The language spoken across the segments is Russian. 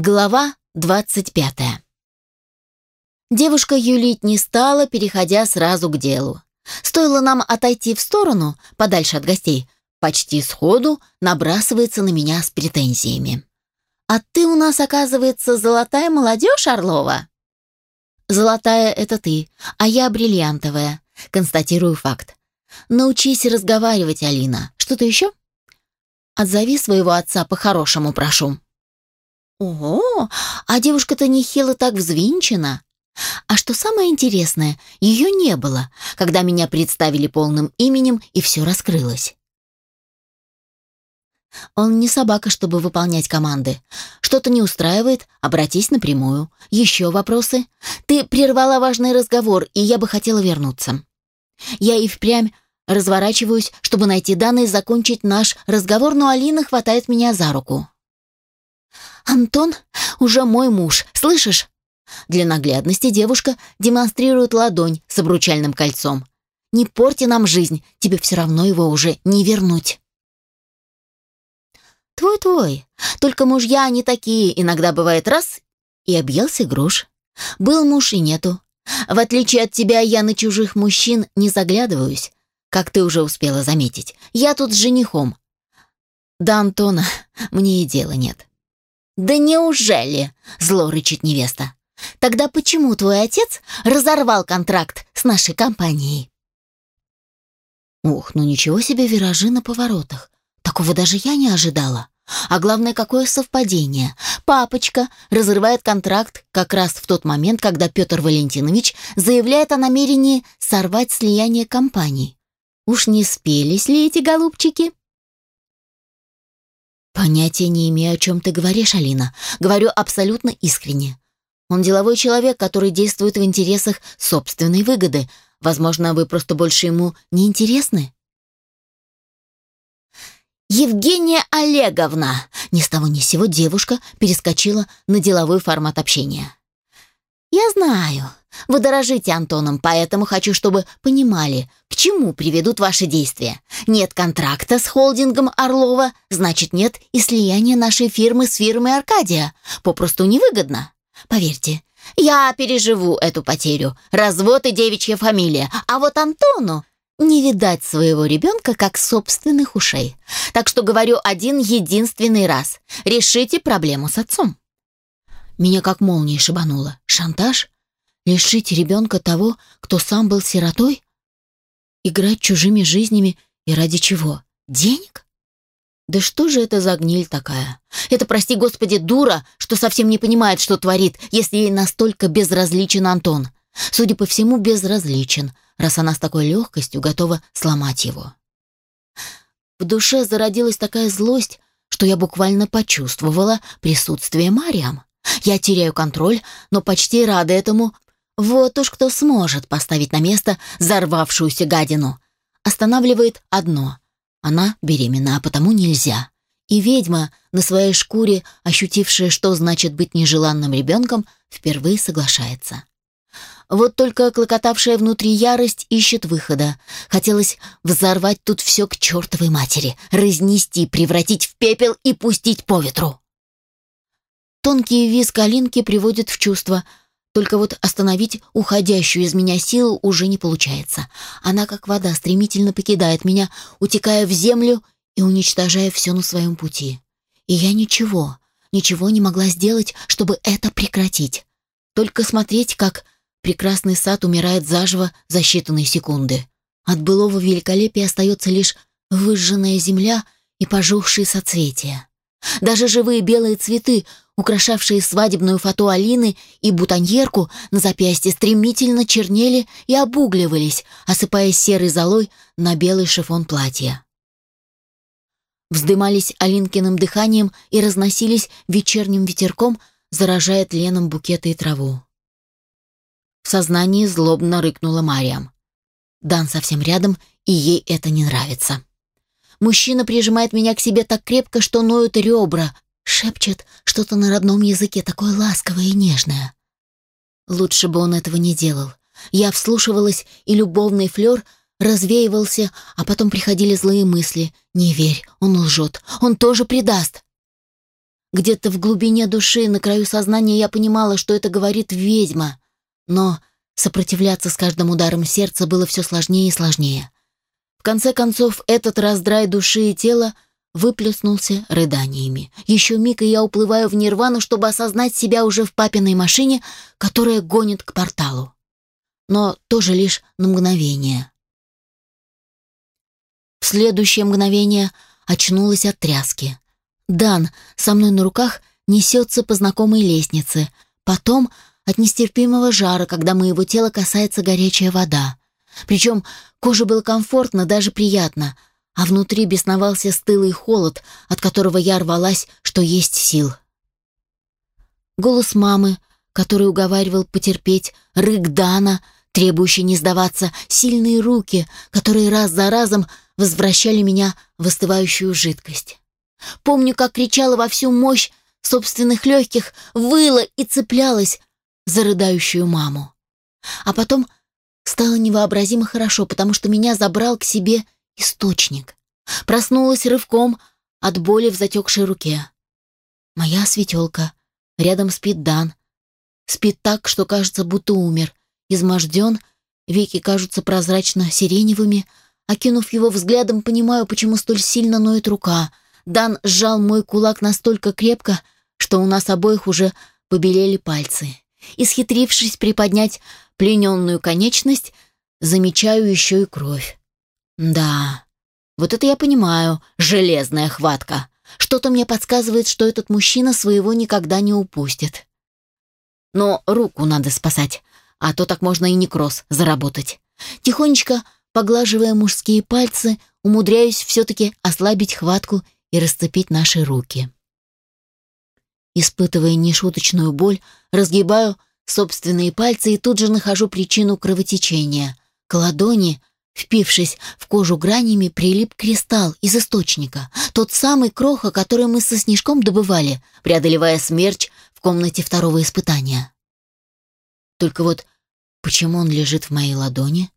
Глава 25. Девушка юлить не стала, переходя сразу к делу. Стоило нам отойти в сторону, подальше от гостей, почти сходу набрасывается на меня с претензиями. «А ты у нас, оказывается, золотая молодежь, Орлова?» «Золотая — это ты, а я бриллиантовая», — констатирую факт. «Научись разговаривать, Алина. Что-то еще?» «Отзови своего отца по-хорошему, прошу». Ого, а девушка-то нехило так взвинчена. А что самое интересное, ее не было, когда меня представили полным именем и все раскрылось. Он не собака, чтобы выполнять команды. Что-то не устраивает, обратись напрямую. Еще вопросы? Ты прервала важный разговор, и я бы хотела вернуться. Я и впрямь разворачиваюсь, чтобы найти данные и закончить наш разговор, но Алина хватает меня за руку. «Антон уже мой муж, слышишь?» Для наглядности девушка демонстрирует ладонь с обручальным кольцом. «Не порти нам жизнь, тебе все равно его уже не вернуть». «Твой-твой, только мужья они такие, иногда бывает раз и объелся груш. Был муж и нету. В отличие от тебя, я на чужих мужчин не заглядываюсь, как ты уже успела заметить. Я тут с женихом. До Антона мне и дела нет. «Да неужели?» — зло рычит невеста. «Тогда почему твой отец разорвал контракт с нашей компанией?» Ух, ну ничего себе виражи на поворотах. Такого даже я не ожидала. А главное, какое совпадение. Папочка разрывает контракт как раз в тот момент, когда Петр Валентинович заявляет о намерении сорвать слияние компаний. Уж не спелись ли эти голубчики? «Понятия не имею, о чем ты говоришь, Алина. Говорю абсолютно искренне. Он деловой человек, который действует в интересах собственной выгоды. Возможно, вы просто больше ему не интересны?» «Евгения Олеговна!» Ни с того ни с сего девушка перескочила на деловой формат общения. «Я знаю, вы дорожите Антоном, поэтому хочу, чтобы понимали, к чему приведут ваши действия. Нет контракта с холдингом Орлова, значит нет и слияния нашей фирмы с фирмой Аркадия. Попросту невыгодно. Поверьте, я переживу эту потерю. Развод и девичья фамилия. А вот Антону не видать своего ребенка как собственных ушей. Так что говорю один единственный раз. Решите проблему с отцом. Меня как молнией шибануло. Шантаж? Лишить ребенка того, кто сам был сиротой? Играть чужими жизнями и ради чего? Денег? Да что же это за гниль такая? Это, прости господи, дура, что совсем не понимает, что творит, если ей настолько безразличен Антон. Судя по всему, безразличен, раз она с такой легкостью готова сломать его. В душе зародилась такая злость, что я буквально почувствовала присутствие Мариам. Я теряю контроль, но почти рада этому, вот уж кто сможет поставить на место взорвавшуюся гадину. Останавливает одно. Она беременна, а потому нельзя. И ведьма, на своей шкуре, ощутившая, что значит быть нежеланным ребенком, впервые соглашается. Вот только клокотавшая внутри ярость ищет выхода. Хотелось взорвать тут все к чертовой матери, разнести, превратить в пепел и пустить по ветру. Тонкий визг Алинки приводит в чувство – только вот остановить уходящую из меня силу уже не получается. Она, как вода, стремительно покидает меня, утекая в землю и уничтожая все на своем пути. И я ничего, ничего не могла сделать, чтобы это прекратить. Только смотреть, как прекрасный сад умирает заживо за считанные секунды. От былого великолепия остается лишь выжженная земля и пожухшие соцветия. Даже живые белые цветы украшавшие свадебную фату Алины и бутоньерку на запястье, стремительно чернели и обугливались, осыпаясь серой золой на белый шифон платья. Вздымались Алинкиным дыханием и разносились вечерним ветерком, заражая тленом букеты и траву. В сознании злобно рыкнула Мариам. Дан совсем рядом, и ей это не нравится. Мужчина прижимает меня к себе так крепко, что ноют ребра, Шепчет что-то на родном языке такое ласковое и нежное. Лучше бы он этого не делал. Я вслушивалась, и любовный флер развеивался, а потом приходили злые мысли. «Не верь, он лжет, он тоже предаст». Где-то в глубине души, на краю сознания я понимала, что это говорит ведьма. Но сопротивляться с каждым ударом сердца было все сложнее и сложнее. В конце концов, этот раздрай души и тела выплеснулся рыданиями. Еще миг, и я уплываю в нирвану, чтобы осознать себя уже в папиной машине, которая гонит к порталу. Но тоже лишь на мгновение. В следующее мгновение очнулась от тряски. Дан со мной на руках несется по знакомой лестнице, потом от нестерпимого жара, когда моего тела касается горячая вода. Причем коже было комфортно, даже приятно, а внутри бесновался стылый холод, от которого я рвалась, что есть сил. Голос мамы, который уговаривал потерпеть, рык Дана, требующий не сдаваться, сильные руки, которые раз за разом возвращали меня в остывающую жидкость. Помню, как кричала во всю мощь собственных легких, выла и цеплялась за рыдающую маму. А потом стало невообразимо хорошо, потому что меня забрал к себе источник. Проснулась рывком от боли в затекшей руке. Моя светелка. Рядом спит Дан. Спит так, что кажется, будто умер. Изможден, веки кажутся прозрачно-сиреневыми. Окинув его взглядом, понимаю, почему столь сильно ноет рука — Дан сжал мой кулак настолько крепко, что у нас обоих уже побелели пальцы. Исхитрившись приподнять плененную конечность, замечаю еще и кровь. Да, вот это я понимаю, железная хватка. Что-то мне подсказывает, что этот мужчина своего никогда не упустит. Но руку надо спасать, а то так можно и некроз заработать. Тихонечко, поглаживая мужские пальцы, умудряюсь все-таки ослабить хватку и расцепить наши руки. Испытывая нешуточную боль, разгибаю собственные пальцы и тут же нахожу причину кровотечения. К ладони, впившись в кожу гранями, прилип кристалл из источника. Тот самый кроха, который мы со Снежком добывали, преодолевая смерч в комнате второго испытания. Только вот почему он лежит в моей ладони?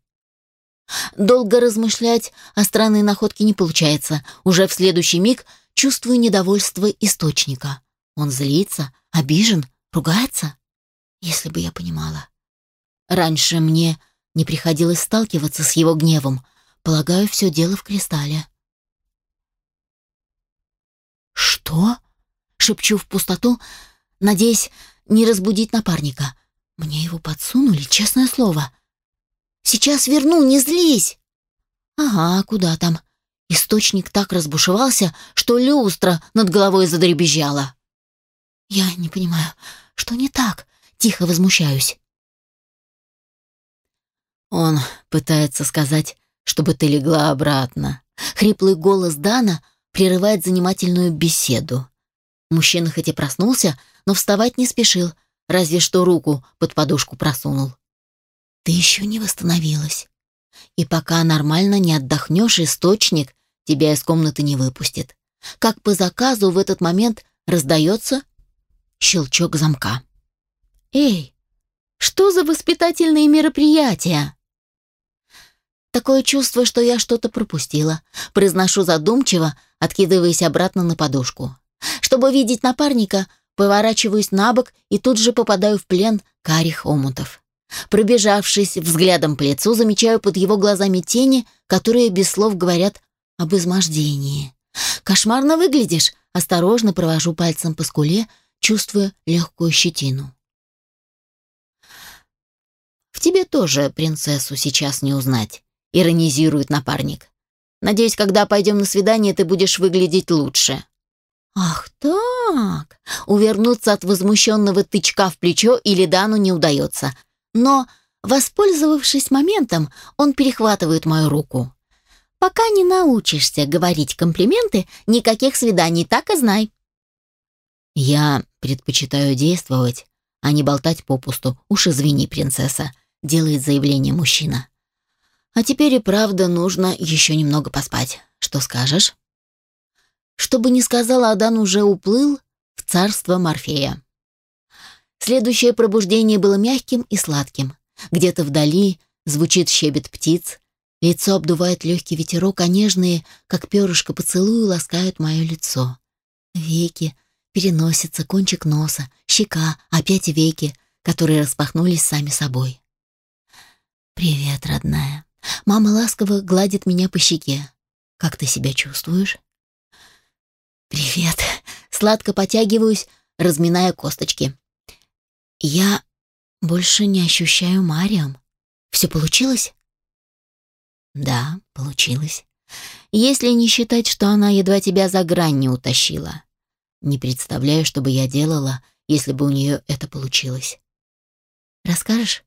Долго размышлять о странной находке не получается. Уже в следующий миг чувствую недовольство источника. Он злится, обижен, ругается. Если бы я понимала. Раньше мне не приходилось сталкиваться с его гневом. Полагаю, все дело в кристалле. «Что?» — шепчу в пустоту, надеясь не разбудить напарника. Мне его подсунули, честное слово. Сейчас верну, не злись!» «Ага, куда там?» Источник так разбушевался, что люстра над головой задребезжала. «Я не понимаю, что не так?» Тихо возмущаюсь. Он пытается сказать, чтобы ты легла обратно. Хриплый голос Дана прерывает занимательную беседу. Мужчина хоть и проснулся, но вставать не спешил, разве что руку под подушку просунул. Ты еще не восстановилась. И пока нормально не отдохнешь, источник тебя из комнаты не выпустит. Как по заказу в этот момент раздается щелчок замка. «Эй, что за воспитательные мероприятия?» Такое чувство, что я что-то пропустила. Произношу задумчиво, откидываясь обратно на подушку. Чтобы видеть напарника, поворачиваюсь на бок и тут же попадаю в плен карих омутов. Пробежавшись взглядом по лицу, замечаю под его глазами тени, которые без слов говорят об измождении. «Кошмарно выглядишь!» Осторожно провожу пальцем по скуле, чувствуя легкую щетину. «В тебе тоже принцессу сейчас не узнать», — иронизирует напарник. «Надеюсь, когда пойдем на свидание, ты будешь выглядеть лучше». «Ах так!» Увернуться от возмущенного тычка в плечо или Дану не удается — но, воспользовавшись моментом, он перехватывает мою руку. «Пока не научишься говорить комплименты, никаких свиданий, так и знай». «Я предпочитаю действовать, а не болтать попусту. Уж извини, принцесса», — делает заявление мужчина. «А теперь и правда нужно еще немного поспать. Что скажешь?» Что бы ни сказала, Адан уже уплыл в царство Морфея. Следующее пробуждение было мягким и сладким. Где-то вдали звучит щебет птиц, лицо обдувает легкий ветерок, а нежные, как перышко поцелуи, ласкают мое лицо. Веки Переносится, кончик носа, щека, опять веки, которые распахнулись сами собой. «Привет, родная». Мама ласково гладит меня по щеке. «Как ты себя чувствуешь?» «Привет». Сладко потягиваюсь, разминая косточки. «Я больше не ощущаю Мариам. Все получилось?» «Да, получилось. Если не считать, что она едва тебя за грань не утащила. Не представляю, что бы я делала, если бы у нее это получилось. Расскажешь?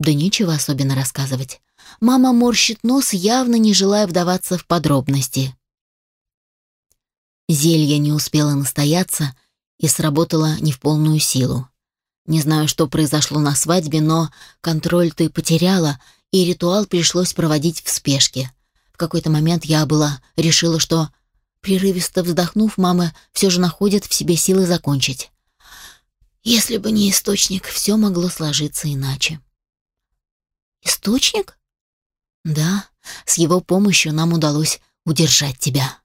Да нечего особенно рассказывать. Мама морщит нос, явно не желая вдаваться в подробности. Зелье не успело настояться и сработало не в полную силу. Не знаю, что произошло на свадьбе, но контроль ты потеряла, и ритуал пришлось проводить в спешке. В какой-то момент я была решила, что, прерывисто вздохнув, мама все же находит в себе силы закончить. Если бы не источник, все могло сложиться иначе. Источник? Да, с его помощью нам удалось удержать тебя.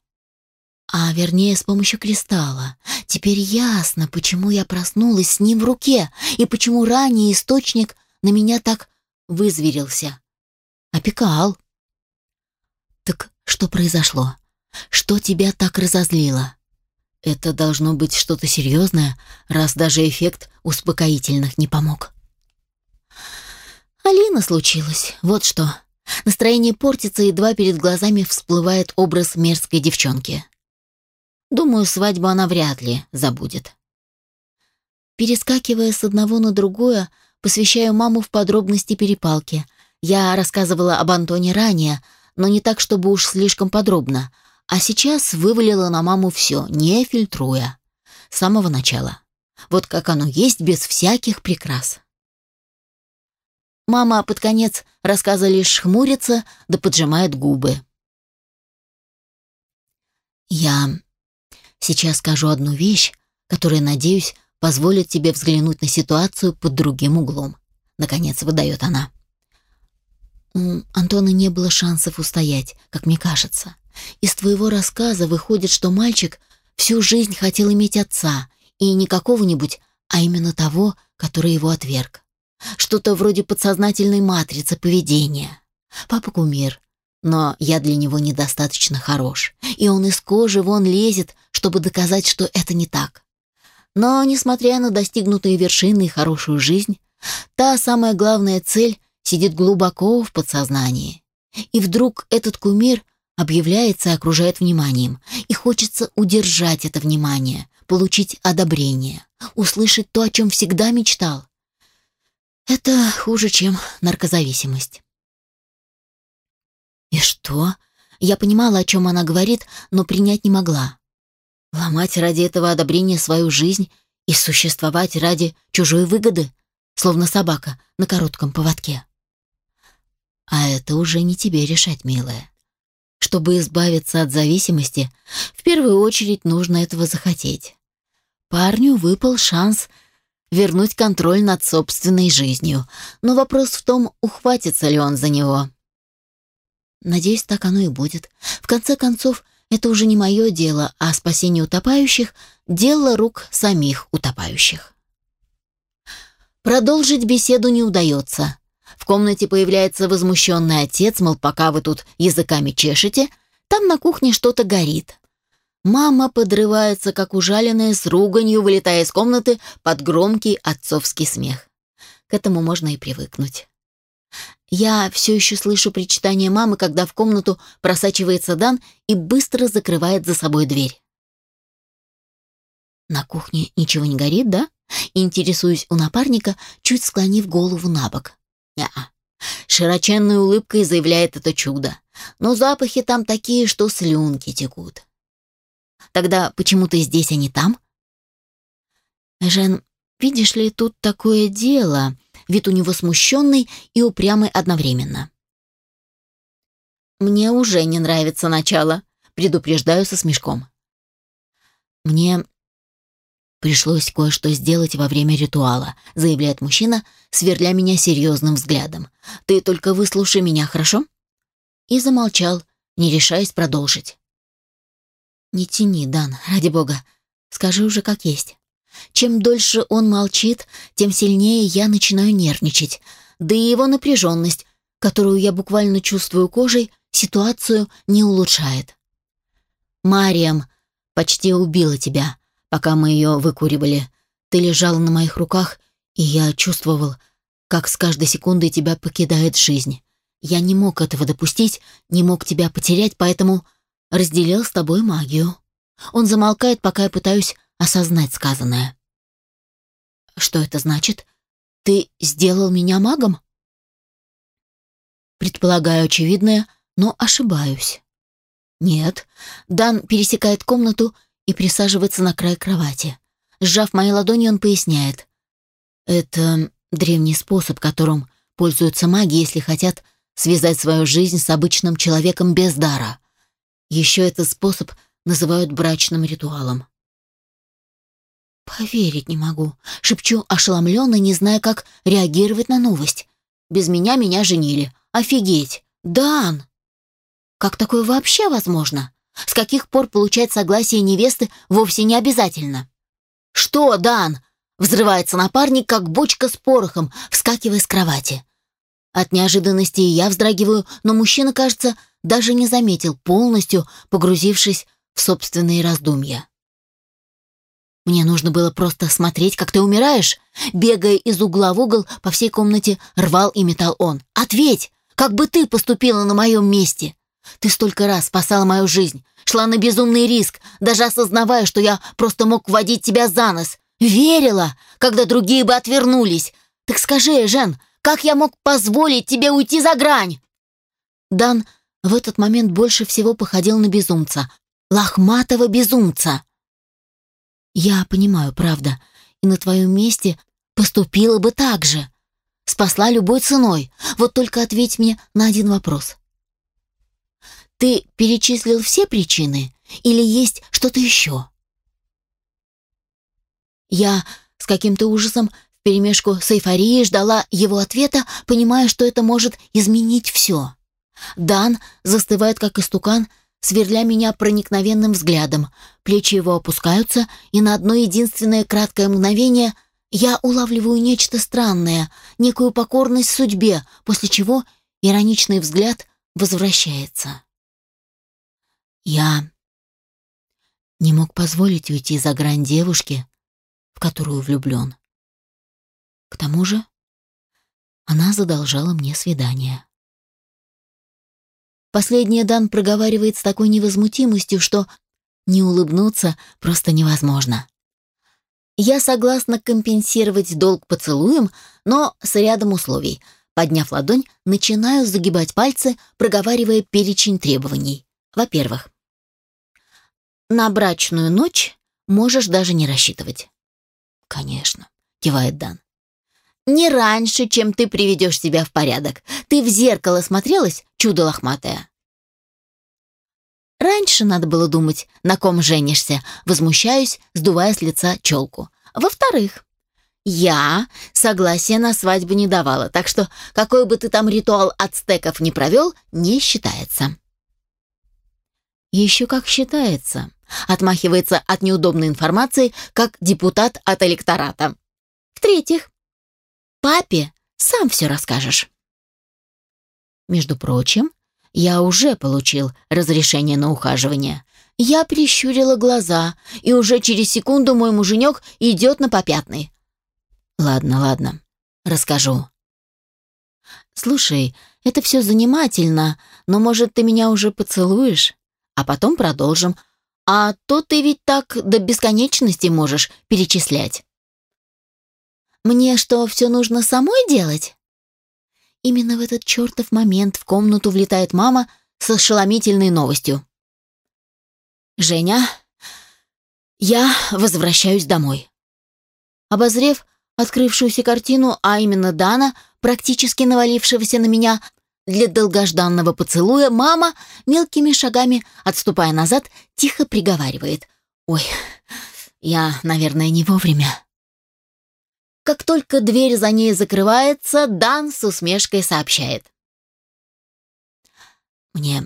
А вернее, с помощью кристалла. Теперь ясно, почему я проснулась с ним в руке и почему ранее источник на меня так вызверился. Опекал. Так что произошло? Что тебя так разозлило? Это должно быть что-то серьезное, раз даже эффект успокоительных не помог. Алина случилось. Вот что. Настроение портится, едва перед глазами всплывает образ мерзкой девчонки. Думаю, свадьбу она вряд ли забудет. Перескакивая с одного на другое, посвящаю маму в подробности перепалки. Я рассказывала об Антоне ранее, но не так, чтобы уж слишком подробно — а сейчас вывалила на маму все, не фильтруя. С самого начала. Вот как оно есть, без всяких прикрас. Мама под конец рассказа лишь хмурится, да поджимает губы. Я сейчас скажу одну вещь, которая, надеюсь, позволит тебе взглянуть на ситуацию под другим углом. Наконец выдает она. У Антона не было шансов устоять, как мне кажется. Из твоего рассказа выходит, что мальчик всю жизнь хотел иметь отца, и не какого-нибудь, а именно того, который его отверг. Что-то вроде подсознательной матрицы поведения. Папа кумир, но я для него недостаточно хорош, и он из кожи вон лезет, чтобы доказать, что это не так. Но, несмотря на достигнутые вершины и хорошую жизнь, та самая главная цель сидит глубоко в подсознании. И вдруг этот кумир объявляется и окружает вниманием, и хочется удержать это внимание, получить одобрение, услышать то, о чем всегда мечтал. Это хуже, чем наркозависимость. И что? Я понимала, о чем она говорит, но принять не могла. Ломать ради этого одобрения свою жизнь и существовать ради чужой выгоды, словно собака на коротком поводке. А это уже не тебе решать, милая. Чтобы избавиться от зависимости, в первую очередь нужно этого захотеть. Парню выпал шанс вернуть контроль над собственной жизнью, но вопрос в том, ухватится ли он за него. Надеюсь, так оно и будет. В конце концов, это уже не мое дело, а спасение утопающих — дело рук самих утопающих. Продолжить беседу не удается. В комнате появляется возмущенный отец, мол, пока вы тут языками чешете, там на кухне что-то горит. Мама подрывается, как ужаленная, с руганью, вылетая из комнаты под громкий отцовский смех. К этому можно и привыкнуть. Я все еще слышу причитание мамы, когда в комнату просачивается Дан и быстро закрывает за собой дверь. На кухне ничего не горит, да? Интересуюсь у напарника, чуть склонив голову на бок. Неа. Широченной улыбкой заявляет это чудо. Но запахи там такие, что слюнки текут. Тогда почему ты здесь, а не там? Жен, видишь ли, тут такое дело. Вид у него смущенный и упрямый одновременно. Мне уже не нравится начало, предупреждаю со смешком. Мне «Пришлось кое-что сделать во время ритуала», — заявляет мужчина, сверля меня серьезным взглядом. «Ты только выслушай меня, хорошо?» И замолчал, не решаясь продолжить. «Не тяни, Дан, ради бога. Скажи уже как есть. Чем дольше он молчит, тем сильнее я начинаю нервничать. Да и его напряженность, которую я буквально чувствую кожей, ситуацию не улучшает. «Мариам почти убила тебя, пока мы ее выкуривали. Ты лежала на моих руках, и я чувствовал, как с каждой секундой тебя покидает жизнь. Я не мог этого допустить, не мог тебя потерять, поэтому разделил с тобой магию. Он замолкает, пока я пытаюсь осознать сказанное. Что это значит? Ты сделал меня магом? Предполагаю очевидное, но ошибаюсь. Нет. Дан пересекает комнату и присаживается на край кровати. Сжав мои ладони, он поясняет. Это древний способ, которым пользуются маги, если хотят связать свою жизнь с обычным человеком без дара. Еще этот способ называют брачным ритуалом. «Поверить не могу», — шепчу ошеломленно, не зная, как реагировать на новость. «Без меня меня женили. Офигеть! Дан!» «Как такое вообще возможно? С каких пор получать согласие невесты вовсе не обязательно?» «Что, Дан?» — взрывается напарник, как бочка с порохом, вскакивая с кровати. От неожиданности я вздрагиваю, но мужчина, кажется, даже не заметил, полностью погрузившись в собственные раздумья. Мне нужно было просто смотреть, как ты умираешь. Бегая из угла в угол, по всей комнате рвал и метал он. «Ответь! Как бы ты поступила на моем месте? Ты столько раз спасала мою жизнь, шла на безумный риск, даже осознавая, что я просто мог водить тебя за нос. Верила, когда другие бы отвернулись. Так скажи, Жен, как я мог позволить тебе уйти за грань?» Дан в этот момент больше всего походил на безумца. Лохматого безумца. «Я понимаю, правда, и на твоем месте поступила бы так же. Спасла любой ценой. Вот только ответь мне на один вопрос. Ты перечислил все причины или есть что-то еще?» Я с каким-то ужасом вперемешку с эйфорией ждала его ответа, понимая, что это может изменить все. Дан застывает, как истукан, сверля меня проникновенным взглядом. Плечи его опускаются, и на одно единственное краткое мгновение я улавливаю нечто странное, некую покорность судьбе, после чего ироничный взгляд возвращается. Я не мог позволить уйти за грань девушки, в которую влюблен. К тому же она задолжала мне свидание. Последнее Дан проговаривает с такой невозмутимостью, что не улыбнуться просто невозможно. Я согласна компенсировать долг поцелуем, но с рядом условий. Подняв ладонь, начинаю загибать пальцы, проговаривая перечень требований. Во-первых, на брачную ночь можешь даже не рассчитывать. «Конечно», — кивает Дан. Не раньше, чем ты приведешь себя в порядок. Ты в зеркало смотрелась, чудо лохматое?» Раньше надо было думать, на ком женишься, возмущаюсь, сдувая с лица челку. Во-вторых, я согласия на свадьбу не давала, так что какой бы ты там ритуал ацтеков не провел, не считается. Еще как считается. Отмахивается от неудобной информации, как депутат от электората. В-третьих, Папе сам все расскажешь. Между прочим, я уже получил разрешение на ухаживание. Я прищурила глаза, и уже через секунду мой муженек идет на попятный. Ладно, ладно, расскажу. Слушай, это все занимательно, но, может, ты меня уже поцелуешь? А потом продолжим. А то ты ведь так до бесконечности можешь перечислять. Мне что, все нужно самой делать? Именно в этот чертов момент в комнату влетает мама с ошеломительной новостью. «Женя, я возвращаюсь домой». Обозрев открывшуюся картину, а именно Дана, практически навалившегося на меня для долгожданного поцелуя, мама, мелкими шагами, отступая назад, тихо приговаривает. «Ой, я, наверное, не вовремя». Как только дверь за ней закрывается, Дан с усмешкой сообщает. «Мне,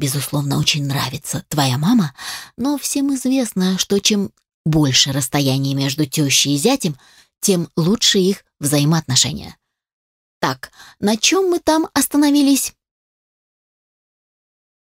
безусловно, очень нравится твоя мама, но всем известно, что чем больше расстояние между тещей и зятем, тем лучше их взаимоотношения. Так, на чем мы там остановились?